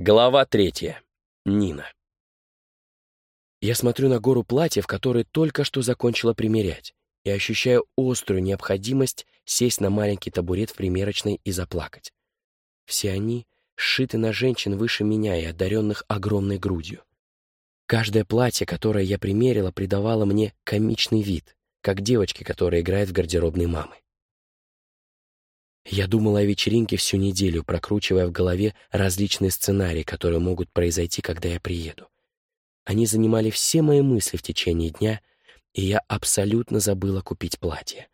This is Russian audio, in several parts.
Глава третья. Нина. Я смотрю на гору платьев, которые только что закончила примерять, и ощущаю острую необходимость сесть на маленький табурет в примерочной и заплакать. Все они сшиты на женщин выше меня и одаренных огромной грудью. Каждое платье, которое я примерила, придавало мне комичный вид, как девочки, которые играют в гардеробной мамы. Я думала о вечеринке всю неделю, прокручивая в голове различные сценарии, которые могут произойти, когда я приеду. Они занимали все мои мысли в течение дня, и я абсолютно забыла купить платье.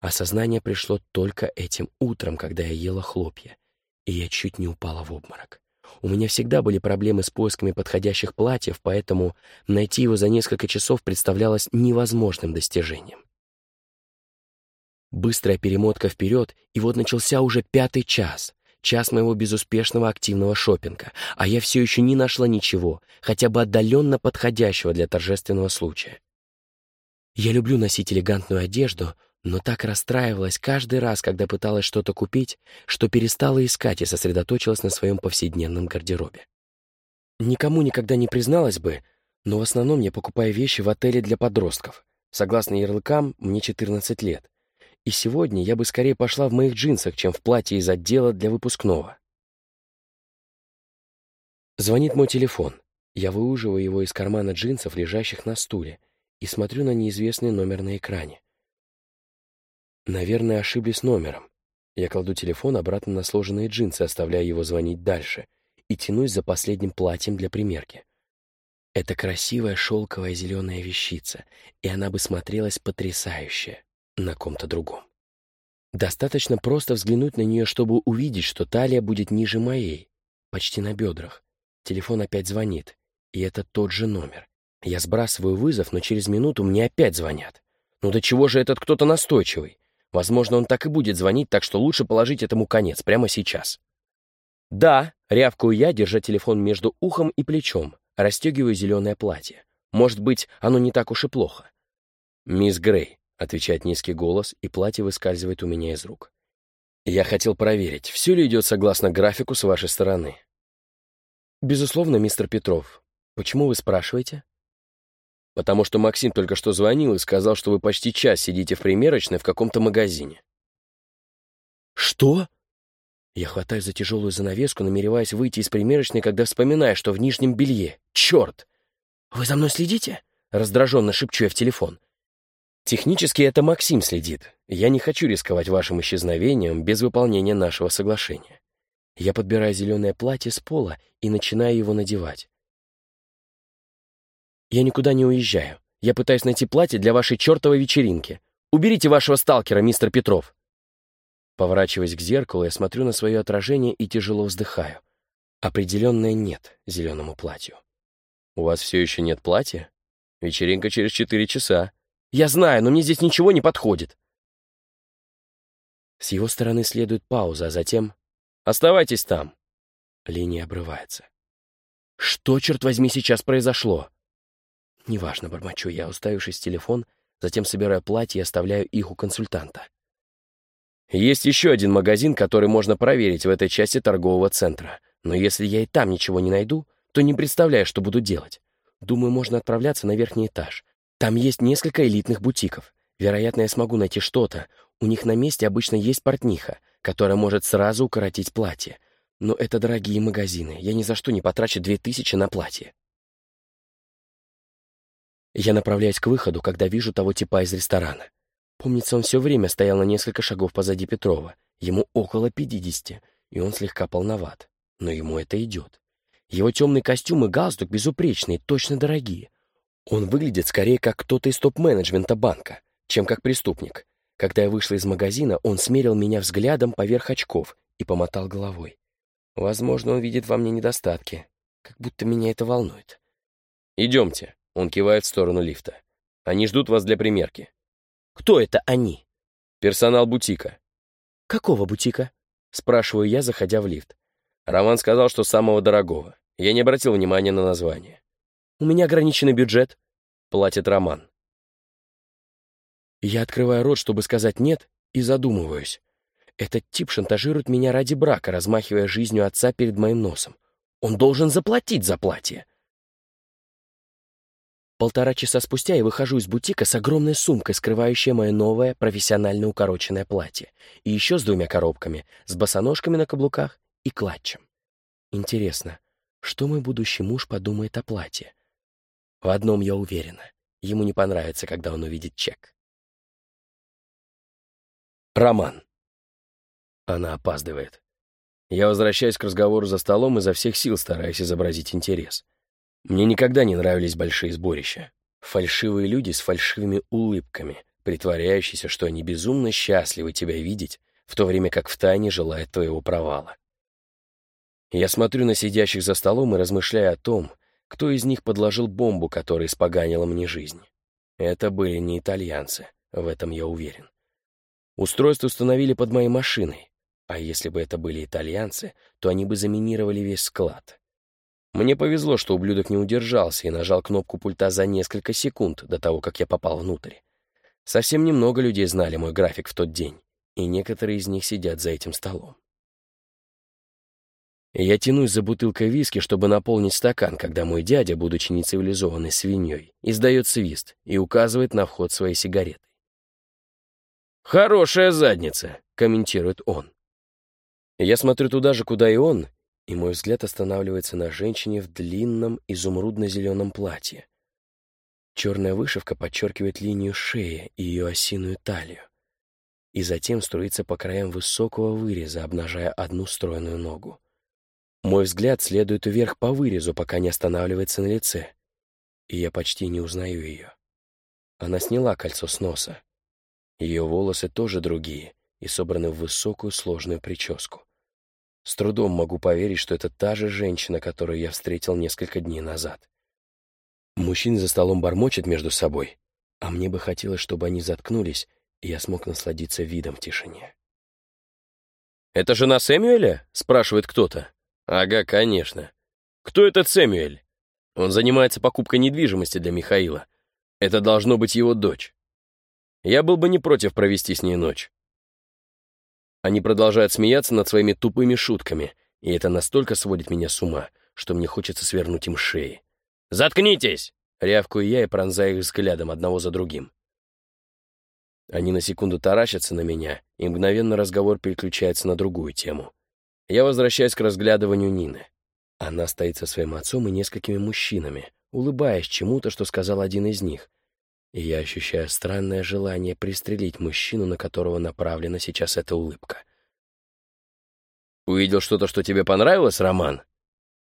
Осознание пришло только этим утром, когда я ела хлопья, и я чуть не упала в обморок. У меня всегда были проблемы с поисками подходящих платьев, поэтому найти его за несколько часов представлялось невозможным достижением. Быстрая перемотка вперед, и вот начался уже пятый час, час моего безуспешного активного шопинга, а я все еще не нашла ничего, хотя бы отдаленно подходящего для торжественного случая. Я люблю носить элегантную одежду, но так расстраивалась каждый раз, когда пыталась что-то купить, что перестала искать и сосредоточилась на своем повседневном гардеробе. Никому никогда не призналась бы, но в основном я покупаю вещи в отеле для подростков. Согласно ярлыкам, мне 14 лет, и сегодня я бы скорее пошла в моих джинсах, чем в платье из отдела для выпускного. Звонит мой телефон. Я выуживаю его из кармана джинсов, лежащих на стуле, и смотрю на неизвестный номер на экране. Наверное, ошиблись номером. Я кладу телефон обратно на сложенные джинсы, оставляя его звонить дальше, и тянусь за последним платьем для примерки. Это красивая шелковая зеленая вещица, и она бы смотрелась потрясающе на ком-то другом. Достаточно просто взглянуть на нее, чтобы увидеть, что талия будет ниже моей, почти на бедрах. Телефон опять звонит, и это тот же номер. Я сбрасываю вызов, но через минуту мне опять звонят. Ну до чего же этот кто-то настойчивый? Возможно, он так и будет звонить, так что лучше положить этому конец прямо сейчас. Да, рявкаю я, держа телефон между ухом и плечом, расстегиваю зеленое платье. Может быть, оно не так уж и плохо. «Мисс Грей, — отвечает низкий голос, и платье выскальзывает у меня из рук. «Я хотел проверить, все ли идет согласно графику с вашей стороны». «Безусловно, мистер Петров. Почему вы спрашиваете?» «Потому что Максим только что звонил и сказал, что вы почти час сидите в примерочной в каком-то магазине». «Что?» Я хватаю за тяжелую занавеску, намереваясь выйти из примерочной, когда вспоминаю, что в нижнем белье. Черт! «Вы за мной следите?» Раздраженно шепчу я в телефон. Технически это Максим следит. Я не хочу рисковать вашим исчезновением без выполнения нашего соглашения. Я подбираю зеленое платье с пола и начинаю его надевать. Я никуда не уезжаю. Я пытаюсь найти платье для вашей чертовой вечеринки. Уберите вашего сталкера, мистер Петров. Поворачиваясь к зеркалу, я смотрю на свое отражение и тяжело вздыхаю. Определенное нет зеленому платью. У вас все еще нет платья? Вечеринка через четыре часа. Я знаю, но мне здесь ничего не подходит. С его стороны следует пауза, а затем... «Оставайтесь там!» Линия обрывается. Что, черт возьми, сейчас произошло? Неважно, бормочу я, уставившись в телефон, затем собираю платье и оставляю их у консультанта. Есть еще один магазин, который можно проверить в этой части торгового центра. Но если я и там ничего не найду, то не представляю, что буду делать. Думаю, можно отправляться на верхний этаж. Там есть несколько элитных бутиков. Вероятно, я смогу найти что-то. У них на месте обычно есть портниха, которая может сразу укоротить платье. Но это дорогие магазины. Я ни за что не потрачу две тысячи на платье. Я направляюсь к выходу, когда вижу того типа из ресторана. Помнится, он все время стоял на несколько шагов позади Петрова. Ему около пятидесяти, и он слегка полноват. Но ему это идет. Его темный костюм и галстук безупречные, точно дорогие. Он выглядит скорее как кто-то из топ-менеджмента банка, чем как преступник. Когда я вышла из магазина, он смерил меня взглядом поверх очков и помотал головой. Возможно, он видит во мне недостатки, как будто меня это волнует. «Идемте», — он кивает в сторону лифта. «Они ждут вас для примерки». «Кто это они?» «Персонал бутика». «Какого бутика?» — спрашиваю я, заходя в лифт. Роман сказал, что самого дорогого. Я не обратил внимания на название. У меня ограниченный бюджет. Платит Роман. Я открываю рот, чтобы сказать «нет», и задумываюсь. Этот тип шантажирует меня ради брака, размахивая жизнью отца перед моим носом. Он должен заплатить за платье. Полтора часа спустя я выхожу из бутика с огромной сумкой, скрывающей мое новое профессионально укороченное платье, и еще с двумя коробками, с босоножками на каблуках и клатчем. Интересно, что мой будущий муж подумает о платье? В одном я уверена. Ему не понравится, когда он увидит чек. Роман. Она опаздывает. Я возвращаюсь к разговору за столом, изо всех сил стараясь изобразить интерес. Мне никогда не нравились большие сборища. Фальшивые люди с фальшивыми улыбками, притворяющиеся, что они безумно счастливы тебя видеть, в то время как втайне желают твоего провала. Я смотрю на сидящих за столом и размышляю о том, кто из них подложил бомбу, которая испоганила мне жизнь. Это были не итальянцы, в этом я уверен. Устройство установили под моей машиной, а если бы это были итальянцы, то они бы заминировали весь склад. Мне повезло, что ублюдок не удержался и нажал кнопку пульта за несколько секунд до того, как я попал внутрь. Совсем немного людей знали мой график в тот день, и некоторые из них сидят за этим столом. Я тянусь за бутылкой виски, чтобы наполнить стакан, когда мой дядя, будучи нецивилизованной свиньей, издает свист и указывает на вход своей сигаретой. «Хорошая задница», — комментирует он. Я смотрю туда же, куда и он, и мой взгляд останавливается на женщине в длинном изумрудно-зеленом платье. Черная вышивка подчеркивает линию шеи и ее осиную талию, и затем струится по краям высокого выреза, обнажая одну стройную ногу. Мой взгляд следует вверх по вырезу, пока не останавливается на лице, и я почти не узнаю ее. Она сняла кольцо с носа. Ее волосы тоже другие и собраны в высокую сложную прическу. С трудом могу поверить, что это та же женщина, которую я встретил несколько дней назад. Мужчины за столом бормочет между собой, а мне бы хотелось, чтобы они заткнулись, и я смог насладиться видом в тишине. «Это жена Сэмюэля?» — спрашивает кто-то. «Ага, конечно. Кто этот Сэмюэль? Он занимается покупкой недвижимости для Михаила. Это должно быть его дочь. Я был бы не против провести с ней ночь. Они продолжают смеяться над своими тупыми шутками, и это настолько сводит меня с ума, что мне хочется свернуть им шеи. «Заткнитесь!» — рявкаю я и пронзаю их взглядом одного за другим. Они на секунду таращатся на меня, и мгновенно разговор переключается на другую тему. Я возвращаюсь к разглядыванию Нины. Она стоит со своим отцом и несколькими мужчинами, улыбаясь чему-то, что сказал один из них, и я ощущаю странное желание пристрелить мужчину, на которого направлена сейчас эта улыбка. «Увидел что-то, что тебе понравилось, Роман?»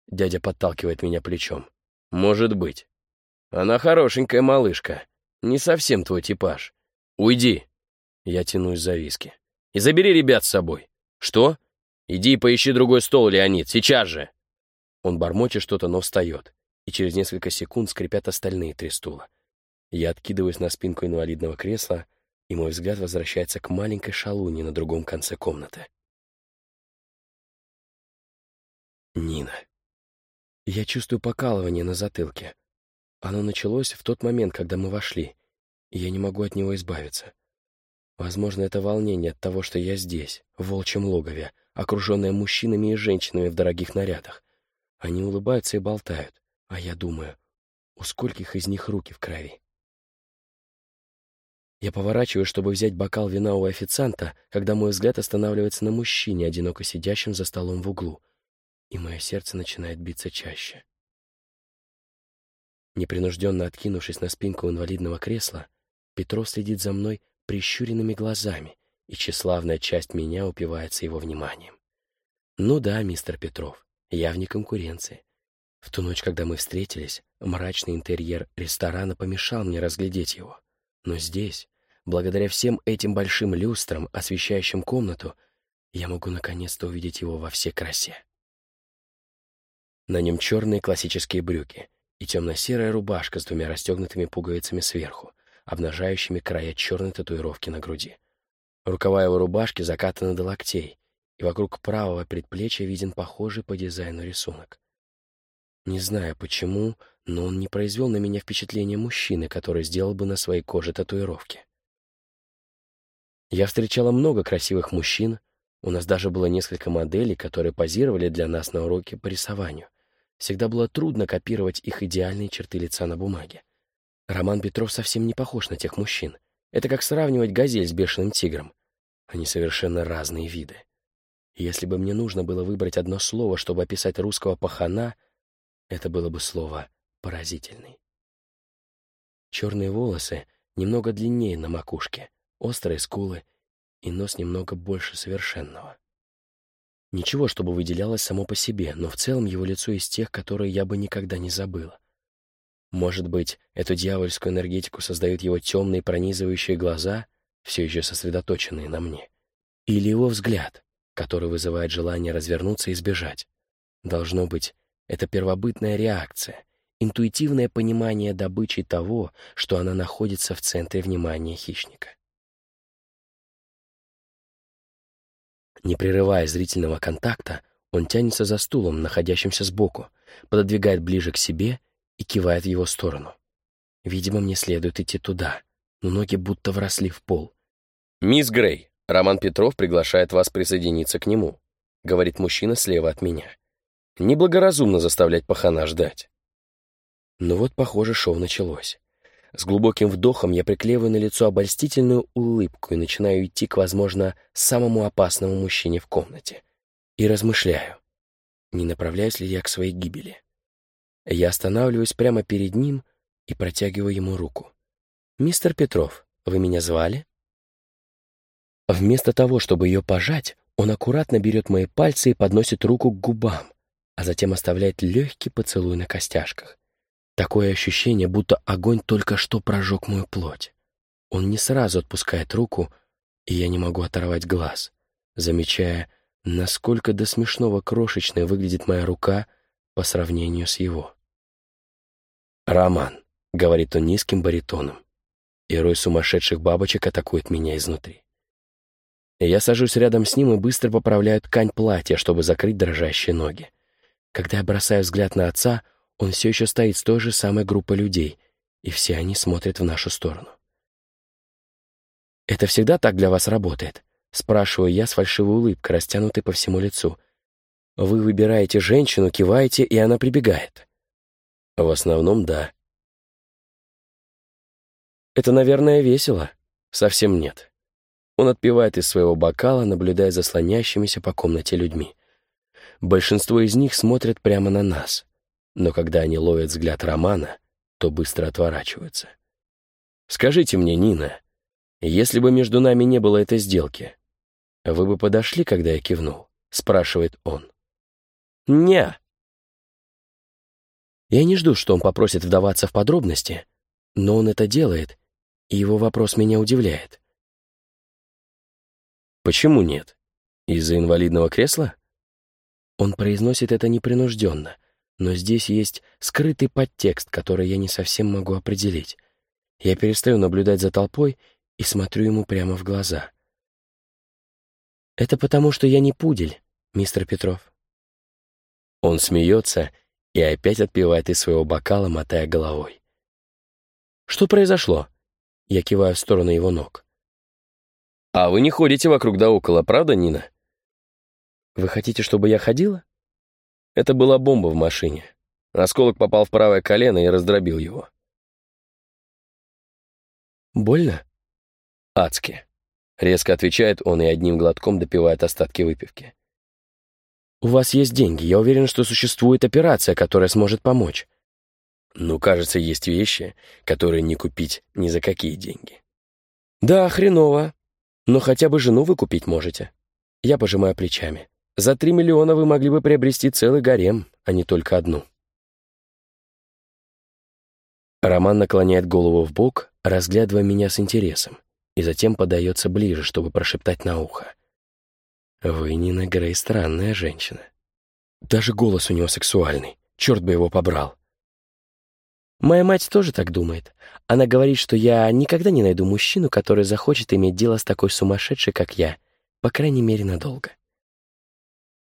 Дядя подталкивает меня плечом. «Может быть. Она хорошенькая малышка. Не совсем твой типаж. Уйди!» Я тянусь за виски. «И забери ребят с собой». «Что? Иди и поищи другой стол, Леонид, сейчас же!» Он бормочет что-то, но встает, и через несколько секунд скрипят остальные три стула. Я откидываюсь на спинку инвалидного кресла, и мой взгляд возвращается к маленькой шалуне на другом конце комнаты. Нина. Я чувствую покалывание на затылке. Оно началось в тот момент, когда мы вошли, и я не могу от него избавиться. Возможно, это волнение от того, что я здесь, в волчьем логове, окруженная мужчинами и женщинами в дорогих нарядах. Они улыбаются и болтают, а я думаю, у скольких из них руки в крови. Я поворачиваюсь, чтобы взять бокал вина у официанта, когда мой взгляд останавливается на мужчине, одиноко сидящем за столом в углу, и мое сердце начинает биться чаще. Непринужденно откинувшись на спинку инвалидного кресла, Петров следит за мной прищуренными глазами, и тщеславная часть меня упивается его вниманием. Ну да, мистер Петров, я вне конкуренции. В ту ночь, когда мы встретились, мрачный интерьер ресторана помешал мне разглядеть его. Но здесь, Благодаря всем этим большим люстрам, освещающим комнату, я могу наконец-то увидеть его во всей красе. На нем черные классические брюки и темно-серая рубашка с двумя расстегнутыми пуговицами сверху, обнажающими края черной татуировки на груди. Рукава его рубашки закатаны до локтей, и вокруг правого предплечья виден похожий по дизайну рисунок. Не знаю почему, но он не произвел на меня впечатление мужчины, который сделал бы на своей коже татуировки. Я встречала много красивых мужчин, у нас даже было несколько моделей, которые позировали для нас на уроке по рисованию. всегда было трудно копировать их идеальные черты лица на бумаге. Роман Петров совсем не похож на тех мужчин. Это как сравнивать газель с бешеным тигром. Они совершенно разные виды. Если бы мне нужно было выбрать одно слово, чтобы описать русского пахана, это было бы слово «поразительный». Черные волосы немного длиннее на макушке, острые скулы и нос немного больше совершенного. Ничего, чтобы выделялось само по себе, но в целом его лицо из тех, которые я бы никогда не забыла. Может быть, эту дьявольскую энергетику создают его темные пронизывающие глаза, все еще сосредоточенные на мне. Или его взгляд, который вызывает желание развернуться и сбежать. Должно быть, это первобытная реакция, интуитивное понимание добычи того, что она находится в центре внимания хищника. Не прерывая зрительного контакта, он тянется за стулом, находящимся сбоку, пододвигает ближе к себе и кивает в его сторону. Видимо, мне следует идти туда, но ноги будто вросли в пол. «Мисс Грей, Роман Петров приглашает вас присоединиться к нему», — говорит мужчина слева от меня. «Неблагоразумно заставлять пахана ждать». Ну вот, похоже, шоу началось. С глубоким вдохом я приклеиваю на лицо обольстительную улыбку и начинаю идти к, возможно, самому опасному мужчине в комнате. И размышляю, не направляюсь ли я к своей гибели. Я останавливаюсь прямо перед ним и протягиваю ему руку. «Мистер Петров, вы меня звали?» Вместо того, чтобы ее пожать, он аккуратно берет мои пальцы и подносит руку к губам, а затем оставляет легкий поцелуй на костяшках. Такое ощущение, будто огонь только что прожег мою плоть. Он не сразу отпускает руку, и я не могу оторвать глаз, замечая, насколько до смешного крошечной выглядит моя рука по сравнению с его. «Роман», — говорит он низким баритоном, и рой сумасшедших бабочек атакует меня изнутри. Я сажусь рядом с ним и быстро поправляю ткань платья, чтобы закрыть дрожащие ноги. Когда я бросаю взгляд на отца, он все еще стоит с той же самой группой людей, и все они смотрят в нашу сторону. «Это всегда так для вас работает?» — спрашиваю я с фальшивой улыбкой, растянутой по всему лицу. «Вы выбираете женщину, киваете, и она прибегает». «В основном, да». «Это, наверное, весело?» «Совсем нет». Он отпивает из своего бокала, наблюдая за слонящимися по комнате людьми. Большинство из них смотрят прямо на нас, но когда они ловят взгляд Романа, то быстро отворачиваются. «Скажите мне, Нина, если бы между нами не было этой сделки, вы бы подошли, когда я кивнул?» — спрашивает он. «Не». Я не жду, что он попросит вдаваться в подробности, но он это делает, и его вопрос меня удивляет. «Почему нет? Из-за инвалидного кресла?» Он произносит это непринужденно, но здесь есть скрытый подтекст, который я не совсем могу определить. Я перестаю наблюдать за толпой и смотрю ему прямо в глаза. «Это потому, что я не пудель, мистер Петров». Он смеется и опять отпивает из своего бокала, мотая головой. «Что произошло?» Я киваю в сторону его ног. «А вы не ходите вокруг да около, правда, Нина?» «Вы хотите, чтобы я ходила?» Это была бомба в машине. Осколок попал в правое колено и раздробил его. «Больно?» «Адски», — резко отвечает он и одним глотком допивает остатки выпивки. «У вас есть деньги. Я уверен, что существует операция, которая сможет помочь». «Ну, кажется, есть вещи, которые не купить ни за какие деньги». «Да, хреново. Но хотя бы жену вы купить можете. Я пожимаю плечами. За три миллиона вы могли бы приобрести целый гарем, а не только одну. Роман наклоняет голову в бок, разглядывая меня с интересом, и затем подается ближе, чтобы прошептать на ухо. «Вы, Нина Грей, странная женщина. Даже голос у него сексуальный. Черт бы его побрал. Моя мать тоже так думает. Она говорит, что я никогда не найду мужчину, который захочет иметь дело с такой сумасшедшей, как я, по крайней мере, надолго.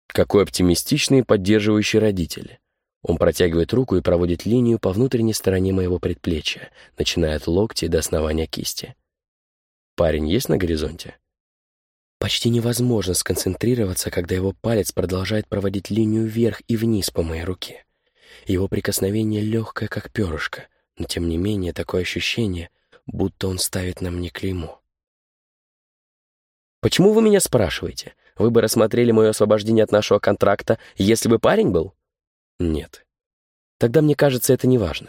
Какой оптимистичный и поддерживающий родитель. Он протягивает руку и проводит линию по внутренней стороне моего предплечья, начиная от локтя до основания кисти. Парень есть на горизонте? Почти невозможно сконцентрироваться, когда его палец продолжает проводить линию вверх и вниз по моей руке. Его прикосновение легкое, как перышко, но тем не менее такое ощущение, будто он ставит на мне клеймо. «Почему вы меня спрашиваете? Вы бы рассмотрели мое освобождение от нашего контракта, если бы парень был?» «Нет». «Тогда мне кажется, это неважно».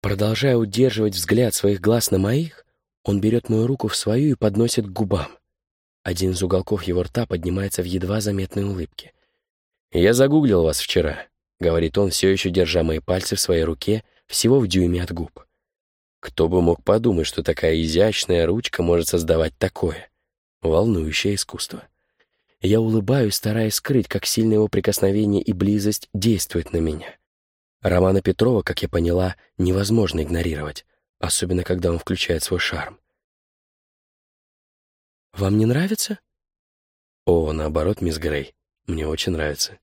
Продолжая удерживать взгляд своих глаз на моих, он берет мою руку в свою и подносит к губам. Один из уголков его рта поднимается в едва заметной улыбке. «Я загуглил вас вчера», — говорит он, все еще держа мои пальцы в своей руке, всего в дюйме от губ. Кто бы мог подумать, что такая изящная ручка может создавать такое? Волнующее искусство. Я улыбаюсь, стараясь скрыть, как сильно его прикосновение и близость действуют на меня. Романа Петрова, как я поняла, невозможно игнорировать, особенно когда он включает свой шарм. «Вам не нравится?» «О, наоборот, мисс Грей, мне очень нравится».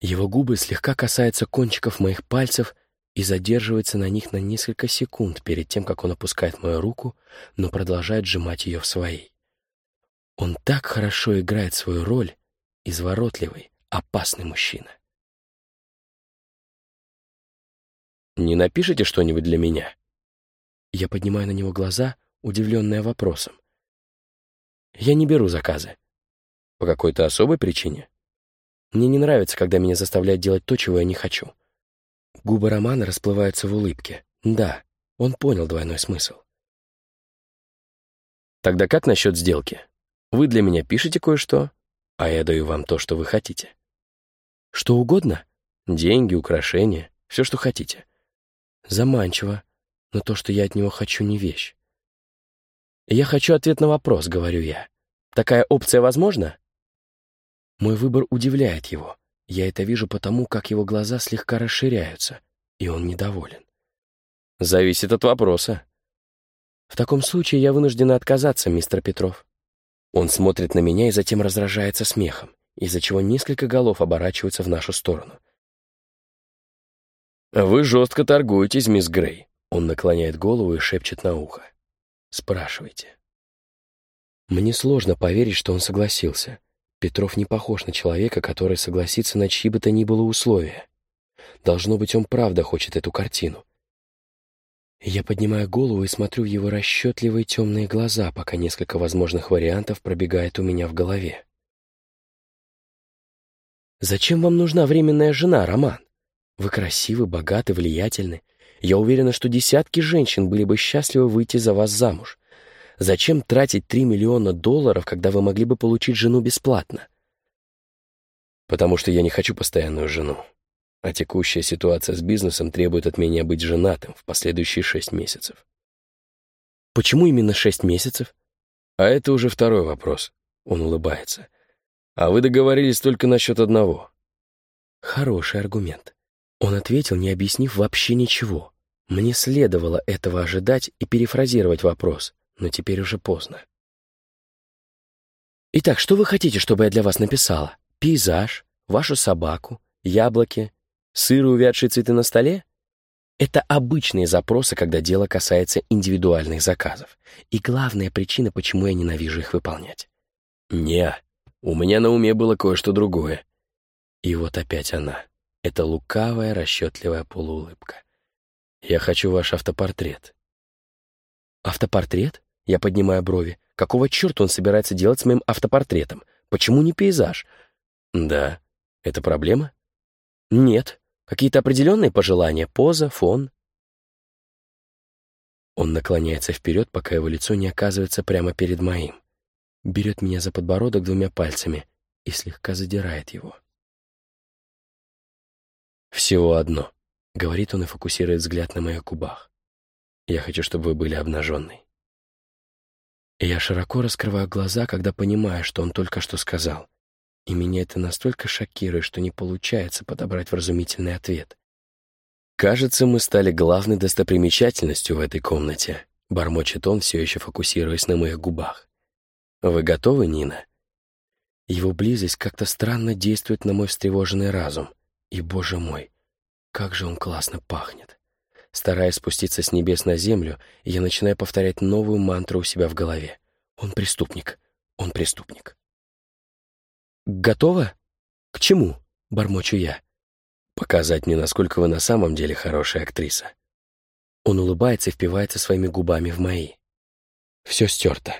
Его губы слегка касаются кончиков моих пальцев и задерживаются на них на несколько секунд перед тем, как он опускает мою руку, но продолжает сжимать ее в своей. Он так хорошо играет свою роль, изворотливый, опасный мужчина. «Не напишите что-нибудь для меня?» Я поднимаю на него глаза, удивленная вопросом. «Я не беру заказы». «По какой-то особой причине?» Мне не нравится, когда меня заставляют делать то, чего я не хочу. Губы Романа расплываются в улыбке. Да, он понял двойной смысл. Тогда как насчет сделки? Вы для меня пишете кое-что, а я даю вам то, что вы хотите. Что угодно? Деньги, украшения, все, что хотите. Заманчиво, но то, что я от него хочу, не вещь. Я хочу ответ на вопрос, говорю я. Такая опция возможна? Мой выбор удивляет его. Я это вижу потому, как его глаза слегка расширяются, и он недоволен. Зависит от вопроса. В таком случае я вынуждена отказаться, мистер Петров. Он смотрит на меня и затем разражается смехом, из-за чего несколько голов оборачиваются в нашу сторону. «Вы жестко торгуетесь, мисс Грей». Он наклоняет голову и шепчет на ухо. «Спрашивайте». Мне сложно поверить, что он согласился. Петров не похож на человека, который согласится на чьи бы то ни было условия. Должно быть, он правда хочет эту картину. Я поднимаю голову и смотрю в его расчетливые темные глаза, пока несколько возможных вариантов пробегает у меня в голове. «Зачем вам нужна временная жена, Роман? Вы красивы, богаты, влиятельны. Я уверена, что десятки женщин были бы счастливы выйти за вас замуж. Зачем тратить 3 миллиона долларов, когда вы могли бы получить жену бесплатно? Потому что я не хочу постоянную жену. А текущая ситуация с бизнесом требует от меня быть женатым в последующие шесть месяцев. Почему именно шесть месяцев? А это уже второй вопрос. Он улыбается. А вы договорились только насчет одного. Хороший аргумент. Он ответил, не объяснив вообще ничего. Мне следовало этого ожидать и перефразировать вопрос но теперь уже поздно. Итак, что вы хотите, чтобы я для вас написала? Пейзаж, вашу собаку, яблоки, сыр и увядшие цветы на столе? Это обычные запросы, когда дело касается индивидуальных заказов. И главная причина, почему я ненавижу их выполнять. Не, у меня на уме было кое-что другое. И вот опять она. Это лукавая, расчетливая полуулыбка. Я хочу ваш автопортрет. Автопортрет? Я поднимаю брови. Какого черта он собирается делать с моим автопортретом? Почему не пейзаж? Да. Это проблема? Нет. Какие-то определенные пожелания, поза, фон. Он наклоняется вперед, пока его лицо не оказывается прямо перед моим. Берет меня за подбородок двумя пальцами и слегка задирает его. «Всего одно», — говорит он и фокусирует взгляд на моих губах. «Я хочу, чтобы вы были обнаженной». И я широко раскрываю глаза, когда понимаю, что он только что сказал. И меня это настолько шокирует, что не получается подобрать вразумительный ответ. «Кажется, мы стали главной достопримечательностью в этой комнате», — бормочет он, все еще фокусируясь на моих губах. «Вы готовы, Нина?» Его близость как-то странно действует на мой встревоженный разум. И, боже мой, как же он классно пахнет. Стараясь спуститься с небес на землю, я начинаю повторять новую мантру у себя в голове. Он преступник. Он преступник. Готово? К чему? бормочу я. «Показать мне, насколько вы на самом деле хорошая актриса». Он улыбается и впивается своими губами в мои. Все стерто.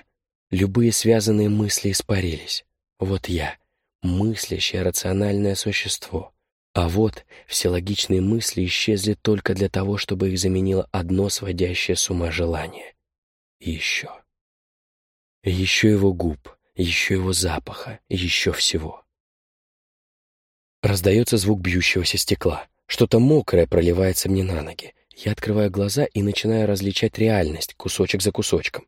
Любые связанные мысли испарились. Вот я, мыслящее рациональное существо. А вот все логичные мысли исчезли только для того, чтобы их заменило одно сводящее с ума желание. Еще. Еще его губ, еще его запаха, еще всего. Раздается звук бьющегося стекла. Что-то мокрое проливается мне на ноги. Я открываю глаза и начинаю различать реальность, кусочек за кусочком.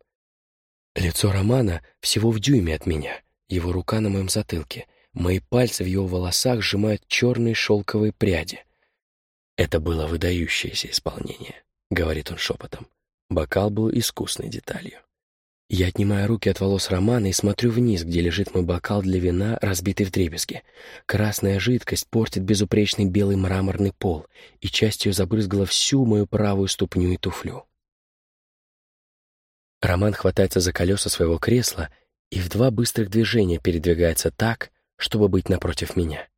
Лицо Романа всего в дюйме от меня, его рука на моем затылке — Мои пальцы в его волосах сжимают черные шелковые пряди. «Это было выдающееся исполнение», — говорит он шепотом. Бокал был искусной деталью. Я отнимаю руки от волос Романа и смотрю вниз, где лежит мой бокал для вина, разбитый в дребезги. Красная жидкость портит безупречный белый мраморный пол, и частью забрызгала всю мою правую ступню и туфлю. Роман хватается за колеса своего кресла и в два быстрых движения передвигается так, чтобы быть напротив меня.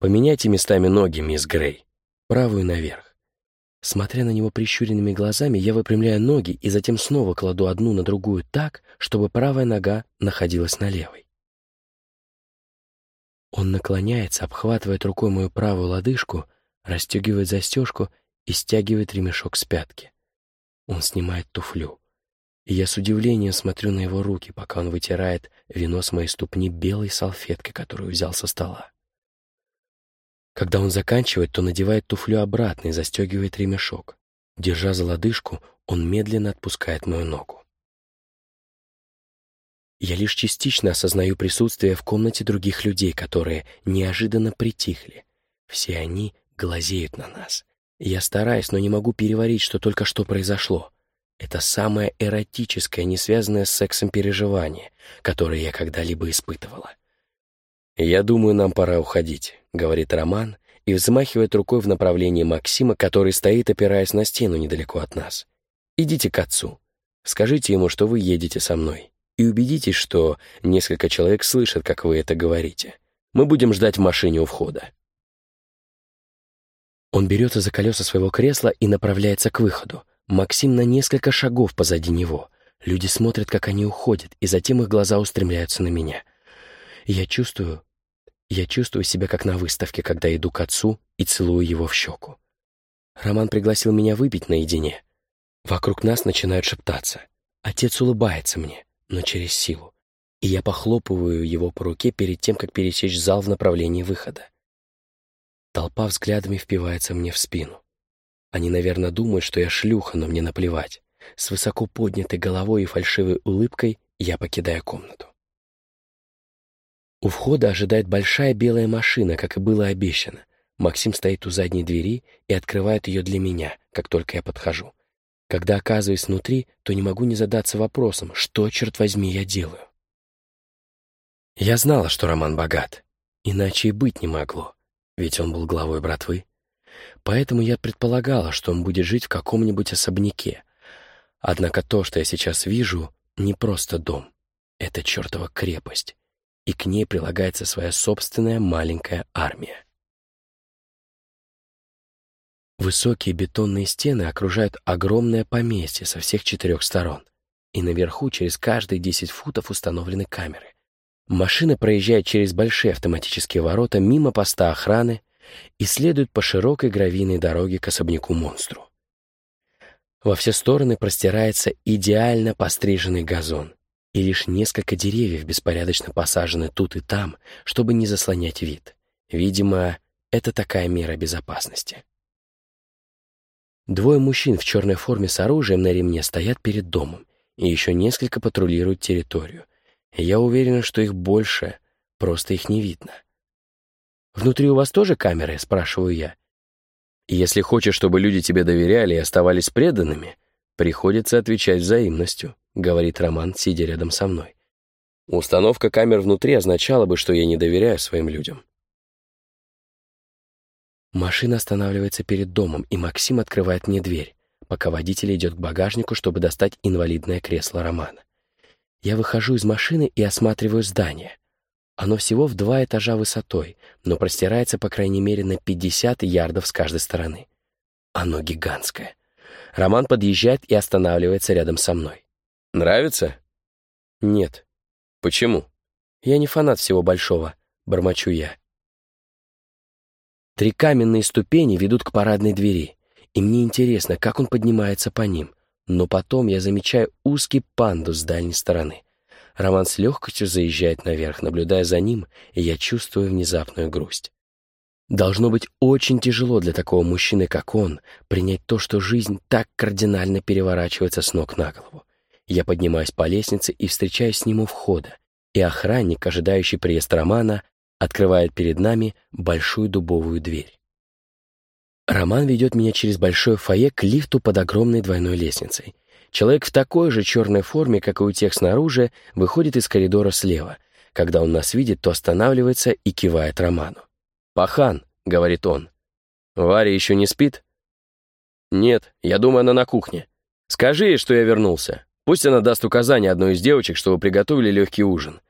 Поменяйте местами ноги, мисс Грей. Правую наверх. Смотря на него прищуренными глазами, я выпрямляю ноги и затем снова кладу одну на другую так, чтобы правая нога находилась на левой. Он наклоняется, обхватывает рукой мою правую лодыжку, расстегивает застежку и стягивает ремешок с пятки. Он снимает туфлю и я с удивлением смотрю на его руки, пока он вытирает вино с моей ступни белой салфеткой, которую взял со стола. Когда он заканчивает, то надевает туфлю обратно и застегивает ремешок. Держа за лодыжку, он медленно отпускает мою ногу. Я лишь частично осознаю присутствие в комнате других людей, которые неожиданно притихли. Все они глазеют на нас. Я стараюсь, но не могу переварить, что только что произошло. Это самое эротическое, не связанное с сексом переживание, которое я когда-либо испытывала. «Я думаю, нам пора уходить», — говорит Роман и взмахивает рукой в направлении Максима, который стоит, опираясь на стену недалеко от нас. «Идите к отцу. Скажите ему, что вы едете со мной. И убедитесь, что несколько человек слышат, как вы это говорите. Мы будем ждать в машине у входа». Он берется за колеса своего кресла и направляется к выходу. Максим на несколько шагов позади него. Люди смотрят, как они уходят, и затем их глаза устремляются на меня. Я чувствую... Я чувствую себя как на выставке, когда иду к отцу и целую его в щеку. Роман пригласил меня выпить наедине. Вокруг нас начинают шептаться. Отец улыбается мне, но через силу. И я похлопываю его по руке перед тем, как пересечь зал в направлении выхода. Толпа взглядами впивается мне в спину. Они, наверное, думают, что я шлюха, но мне наплевать. С высоко поднятой головой и фальшивой улыбкой я покидаю комнату. У входа ожидает большая белая машина, как и было обещано. Максим стоит у задней двери и открывает ее для меня, как только я подхожу. Когда оказываюсь внутри, то не могу не задаться вопросом, что, черт возьми, я делаю. Я знала, что Роман богат. Иначе и быть не могло, ведь он был главой братвы. Поэтому я предполагала, что он будет жить в каком-нибудь особняке. Однако то, что я сейчас вижу, не просто дом. Это чертова крепость. И к ней прилагается своя собственная маленькая армия. Высокие бетонные стены окружают огромное поместье со всех четырех сторон, и наверху через каждые 10 футов установлены камеры. Машина проезжает через большие автоматические ворота мимо поста охраны, и следует по широкой гравийной дороге к особняку-монстру. Во все стороны простирается идеально постриженный газон, и лишь несколько деревьев беспорядочно посажены тут и там, чтобы не заслонять вид. Видимо, это такая мера безопасности. Двое мужчин в черной форме с оружием на ремне стоят перед домом, и еще несколько патрулируют территорию. Я уверена, что их больше, просто их не видно. «Внутри у вас тоже камеры?» — спрашиваю я. «Если хочешь, чтобы люди тебе доверяли и оставались преданными, приходится отвечать взаимностью», — говорит Роман, сидя рядом со мной. Установка камер внутри означала бы, что я не доверяю своим людям. Машина останавливается перед домом, и Максим открывает мне дверь, пока водитель идет к багажнику, чтобы достать инвалидное кресло Романа. Я выхожу из машины и осматриваю здание. Оно всего в два этажа высотой, но простирается по крайней мере на 50 ярдов с каждой стороны. Оно гигантское. Роман подъезжает и останавливается рядом со мной. «Нравится?» «Нет». «Почему?» «Я не фанат всего большого», — бормочу я. Три каменные ступени ведут к парадной двери, и мне интересно, как он поднимается по ним. Но потом я замечаю узкий пандус с дальней стороны. Роман с легкостью заезжает наверх, наблюдая за ним, и я чувствую внезапную грусть. Должно быть очень тяжело для такого мужчины, как он, принять то, что жизнь так кардинально переворачивается с ног на голову. Я поднимаюсь по лестнице и встречаюсь с ним у входа, и охранник, ожидающий приезд Романа, открывает перед нами большую дубовую дверь. Роман ведет меня через большое фойе к лифту под огромной двойной лестницей. Человек в такой же черной форме, как и у тех снаружи, выходит из коридора слева. Когда он нас видит, то останавливается и кивает Роману. «Пахан», — говорит он. «Варя еще не спит?» «Нет, я думаю, она на кухне. Скажи ей, что я вернулся. Пусть она даст указание одной из девочек, чтобы приготовили легкий ужин.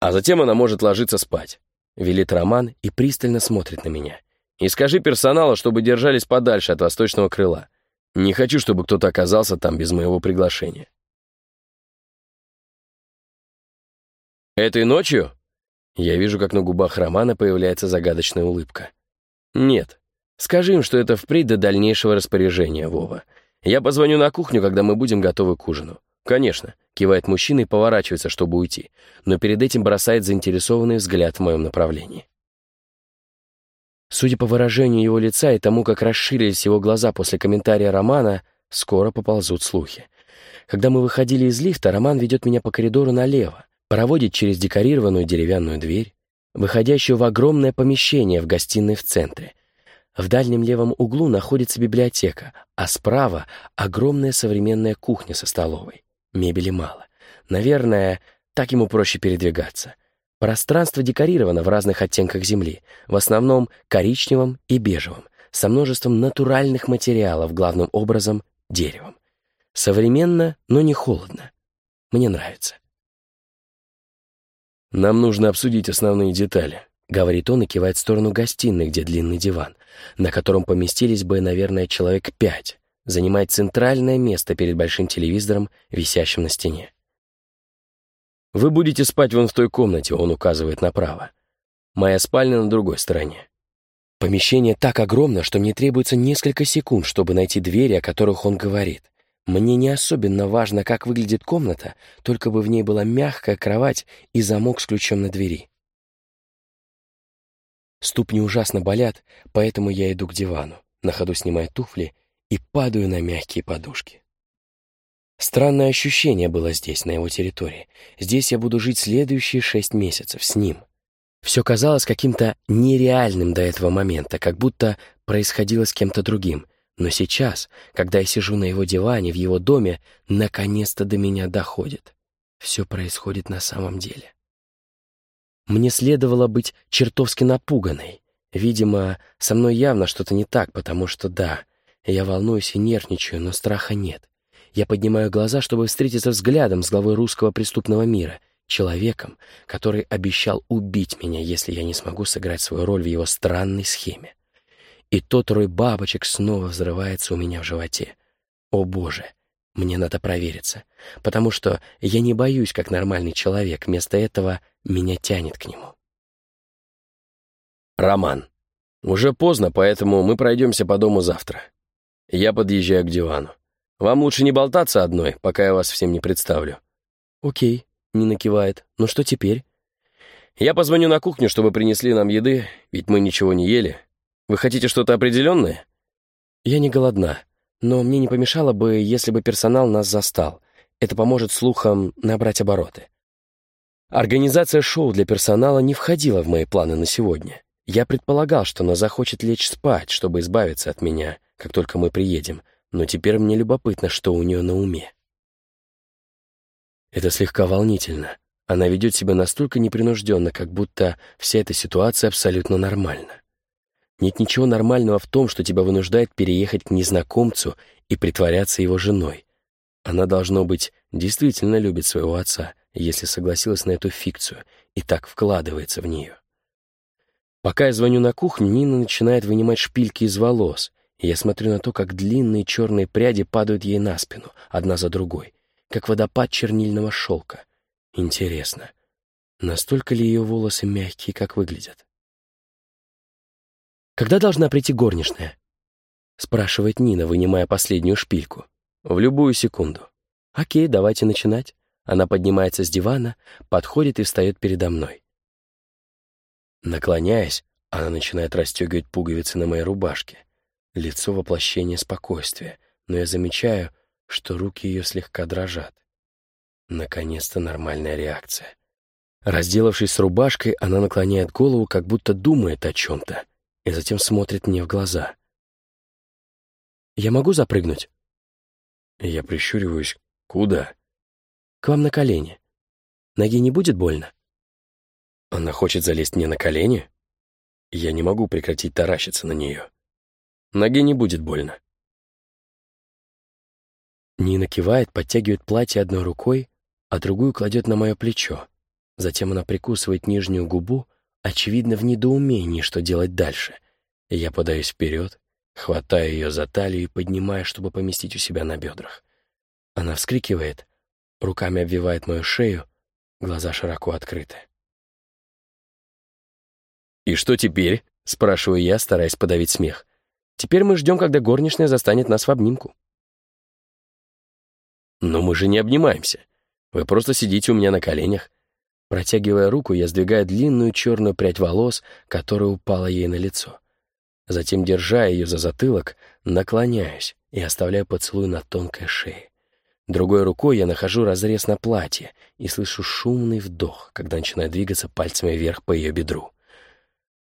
А затем она может ложиться спать», — велит Роман и пристально смотрит на меня. «И скажи персоналу, чтобы держались подальше от восточного крыла. Не хочу, чтобы кто-то оказался там без моего приглашения. Этой ночью я вижу, как на губах Романа появляется загадочная улыбка. Нет, скажи им, что это впредь до дальнейшего распоряжения, Вова. Я позвоню на кухню, когда мы будем готовы к ужину. Конечно, кивает мужчина и поворачивается, чтобы уйти, но перед этим бросает заинтересованный взгляд в моем направлении. Судя по выражению его лица и тому, как расширились его глаза после комментария Романа, скоро поползут слухи. Когда мы выходили из лифта, Роман ведет меня по коридору налево, проводит через декорированную деревянную дверь, выходящую в огромное помещение в гостиной в центре. В дальнем левом углу находится библиотека, а справа — огромная современная кухня со столовой. Мебели мало. Наверное, так ему проще передвигаться — Пространство декорировано в разных оттенках земли, в основном коричневым и бежевым, со множеством натуральных материалов, главным образом деревом. Современно, но не холодно. Мне нравится. «Нам нужно обсудить основные детали», — говорит он и кивает в сторону гостиной, где длинный диван, на котором поместились бы, наверное, человек пять, занимает центральное место перед большим телевизором, висящим на стене. «Вы будете спать вон в той комнате», — он указывает направо. «Моя спальня на другой стороне». Помещение так огромно, что мне требуется несколько секунд, чтобы найти двери, о которых он говорит. Мне не особенно важно, как выглядит комната, только бы в ней была мягкая кровать и замок с ключом на двери. Ступни ужасно болят, поэтому я иду к дивану, на ходу снимаю туфли и падаю на мягкие подушки. Странное ощущение было здесь, на его территории. Здесь я буду жить следующие шесть месяцев с ним. Все казалось каким-то нереальным до этого момента, как будто происходило с кем-то другим. Но сейчас, когда я сижу на его диване в его доме, наконец-то до меня доходит. Все происходит на самом деле. Мне следовало быть чертовски напуганной. Видимо, со мной явно что-то не так, потому что да, я волнуюсь и нервничаю, но страха нет. Я поднимаю глаза, чтобы встретиться взглядом с главой русского преступного мира, человеком, который обещал убить меня, если я не смогу сыграть свою роль в его странной схеме. И тот рой бабочек снова взрывается у меня в животе. О боже, мне надо провериться, потому что я не боюсь, как нормальный человек, вместо этого меня тянет к нему. Роман. Уже поздно, поэтому мы пройдемся по дому завтра. Я подъезжаю к дивану. Вам лучше не болтаться одной, пока я вас всем не представлю». «Окей», — Нина кивает. «Ну что теперь?» «Я позвоню на кухню, чтобы принесли нам еды, ведь мы ничего не ели. Вы хотите что-то определенное?» «Я не голодна, но мне не помешало бы, если бы персонал нас застал. Это поможет слухам набрать обороты». Организация шоу для персонала не входила в мои планы на сегодня. Я предполагал, что она захочет лечь спать, чтобы избавиться от меня, как только мы приедем — но теперь мне любопытно, что у нее на уме. Это слегка волнительно. Она ведет себя настолько непринужденно, как будто вся эта ситуация абсолютно нормальна. Нет ничего нормального в том, что тебя вынуждает переехать к незнакомцу и притворяться его женой. Она, должно быть, действительно любит своего отца, если согласилась на эту фикцию, и так вкладывается в нее. Пока я звоню на кухню, Нина начинает вынимать шпильки из волос, я смотрю на то, как длинные черные пряди падают ей на спину, одна за другой, как водопад чернильного шелка. Интересно, настолько ли ее волосы мягкие, как выглядят? «Когда должна прийти горничная?» — спрашивает Нина, вынимая последнюю шпильку. «В любую секунду». «Окей, давайте начинать». Она поднимается с дивана, подходит и встает передо мной. Наклоняясь, она начинает расстегивать пуговицы на моей рубашке. Лицо воплощение спокойствия, но я замечаю, что руки ее слегка дрожат. Наконец-то нормальная реакция. Разделавшись с рубашкой, она наклоняет голову, как будто думает о чем-то, и затем смотрит мне в глаза. «Я могу запрыгнуть?» Я прищуриваюсь. «Куда?» «К вам на колени. Ноги не будет больно?» Она хочет залезть мне на колени? Я не могу прекратить таращиться на нее. Ноге не будет больно. Нина кивает, подтягивает платье одной рукой, а другую кладет на мое плечо. Затем она прикусывает нижнюю губу, очевидно, в недоумении, что делать дальше. Я подаюсь вперед, хватаю ее за талию и поднимаю, чтобы поместить у себя на бедрах. Она вскрикивает, руками обвивает мою шею, глаза широко открыты. «И что теперь?» — спрашиваю я, стараясь подавить смех. «Теперь мы ждем, когда горничная застанет нас в обнимку». «Но мы же не обнимаемся. Вы просто сидите у меня на коленях». Протягивая руку, я сдвигаю длинную черную прядь волос, которая упала ей на лицо. Затем, держа ее за затылок, наклоняюсь и оставляю поцелуй на тонкой шее. Другой рукой я нахожу разрез на платье и слышу шумный вдох, когда начинаю двигаться пальцами вверх по ее бедру.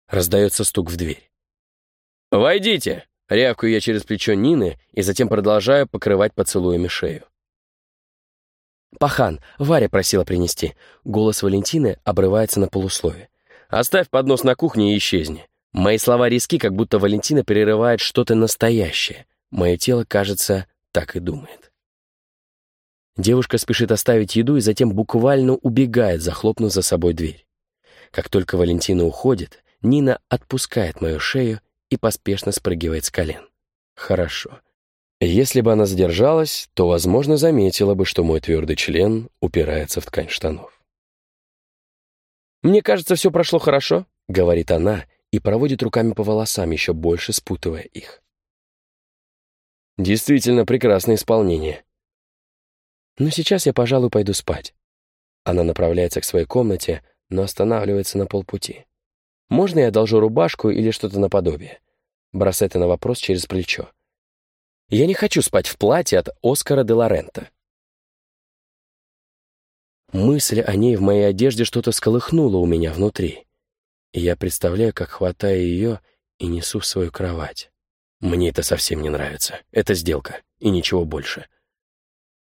Раздается стук в дверь. «Войдите!» — рявкаю я через плечо Нины и затем продолжаю покрывать поцелуями шею. «Пахан, Варя просила принести». Голос Валентины обрывается на полуслове. «Оставь поднос на кухне и исчезни». Мои слова риски, как будто Валентина перерывает что-то настоящее. Мое тело, кажется, так и думает. Девушка спешит оставить еду и затем буквально убегает, захлопнув за собой дверь. Как только Валентина уходит, Нина отпускает мою шею и поспешно спрыгивает с колен. Хорошо. Если бы она задержалась, то, возможно, заметила бы, что мой твердый член упирается в ткань штанов. «Мне кажется, все прошло хорошо», — говорит она и проводит руками по волосам, еще больше спутывая их. Действительно прекрасное исполнение. Но сейчас я, пожалуй, пойду спать. Она направляется к своей комнате, но останавливается на полпути. Можно я одолжу рубашку или что-то наподобие? Бросает на вопрос через плечо. Я не хочу спать в платье от Оскара де Лорента. Мысль о ней в моей одежде что-то сколыхнула у меня внутри. И я представляю, как хватаю ее и несу в свою кровать. Мне это совсем не нравится. Это сделка, и ничего больше.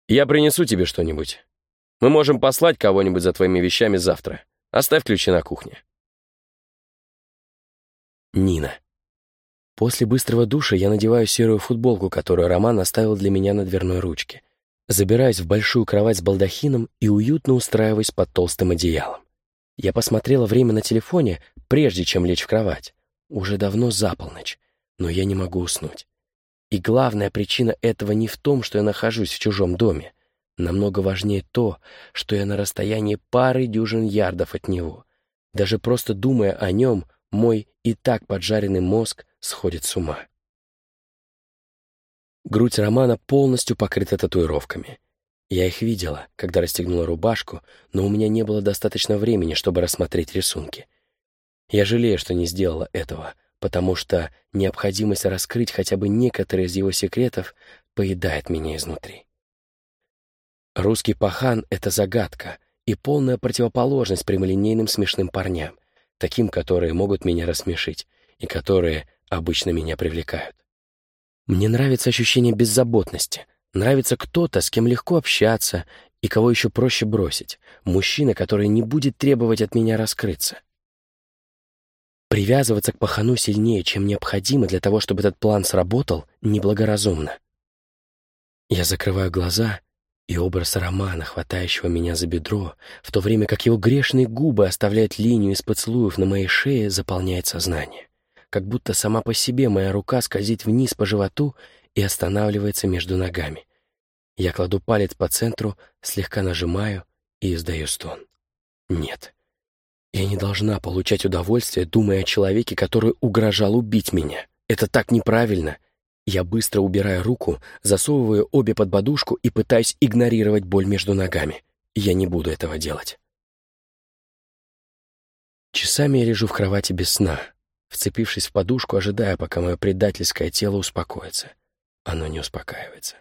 Я принесу тебе что-нибудь. Мы можем послать кого-нибудь за твоими вещами завтра. Оставь ключи на кухне. Нина. После быстрого душа я надеваю серую футболку, которую Роман оставил для меня на дверной ручке. Забираюсь в большую кровать с балдахином и уютно устраиваюсь под толстым одеялом. Я посмотрела время на телефоне, прежде чем лечь в кровать. Уже давно за полночь, но я не могу уснуть. И главная причина этого не в том, что я нахожусь в чужом доме. Намного важнее то, что я на расстоянии пары дюжин ярдов от него. Даже просто думая о нем, мой и так поджаренный мозг сходит с ума. Грудь Романа полностью покрыта татуировками. Я их видела, когда расстегнула рубашку, но у меня не было достаточно времени, чтобы рассмотреть рисунки. Я жалею, что не сделала этого, потому что необходимость раскрыть хотя бы некоторые из его секретов поедает меня изнутри. Русский пахан — это загадка и полная противоположность прямолинейным смешным парням, таким, которые могут меня рассмешить и которые обычно меня привлекают. Мне нравится ощущение беззаботности, нравится кто-то, с кем легко общаться и кого еще проще бросить, мужчина, который не будет требовать от меня раскрыться. Привязываться к пахану сильнее, чем необходимо для того, чтобы этот план сработал, неблагоразумно. Я закрываю глаза и образ Романа, хватающего меня за бедро, в то время как его грешные губы оставляют линию из поцелуев на моей шее, заполняет сознание. Как будто сама по себе моя рука скользит вниз по животу и останавливается между ногами. Я кладу палец по центру, слегка нажимаю и издаю стон. Нет. Я не должна получать удовольствие, думая о человеке, который угрожал убить меня. Это так неправильно — я быстро убираю руку, засовываю обе под подушку и пытаюсь игнорировать боль между ногами. Я не буду этого делать. Часами я лежу в кровати без сна, вцепившись в подушку, ожидая, пока мое предательское тело успокоится. Оно не успокаивается.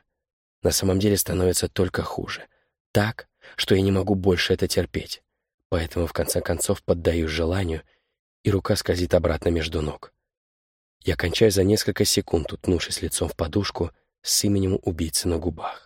На самом деле становится только хуже. Так, что я не могу больше это терпеть. Поэтому, в конце концов, поддаюсь желанию, и рука скользит обратно между ног. Я кончаю за несколько секунд, уткнувшись лицом в подушку с именем убийцы на губах.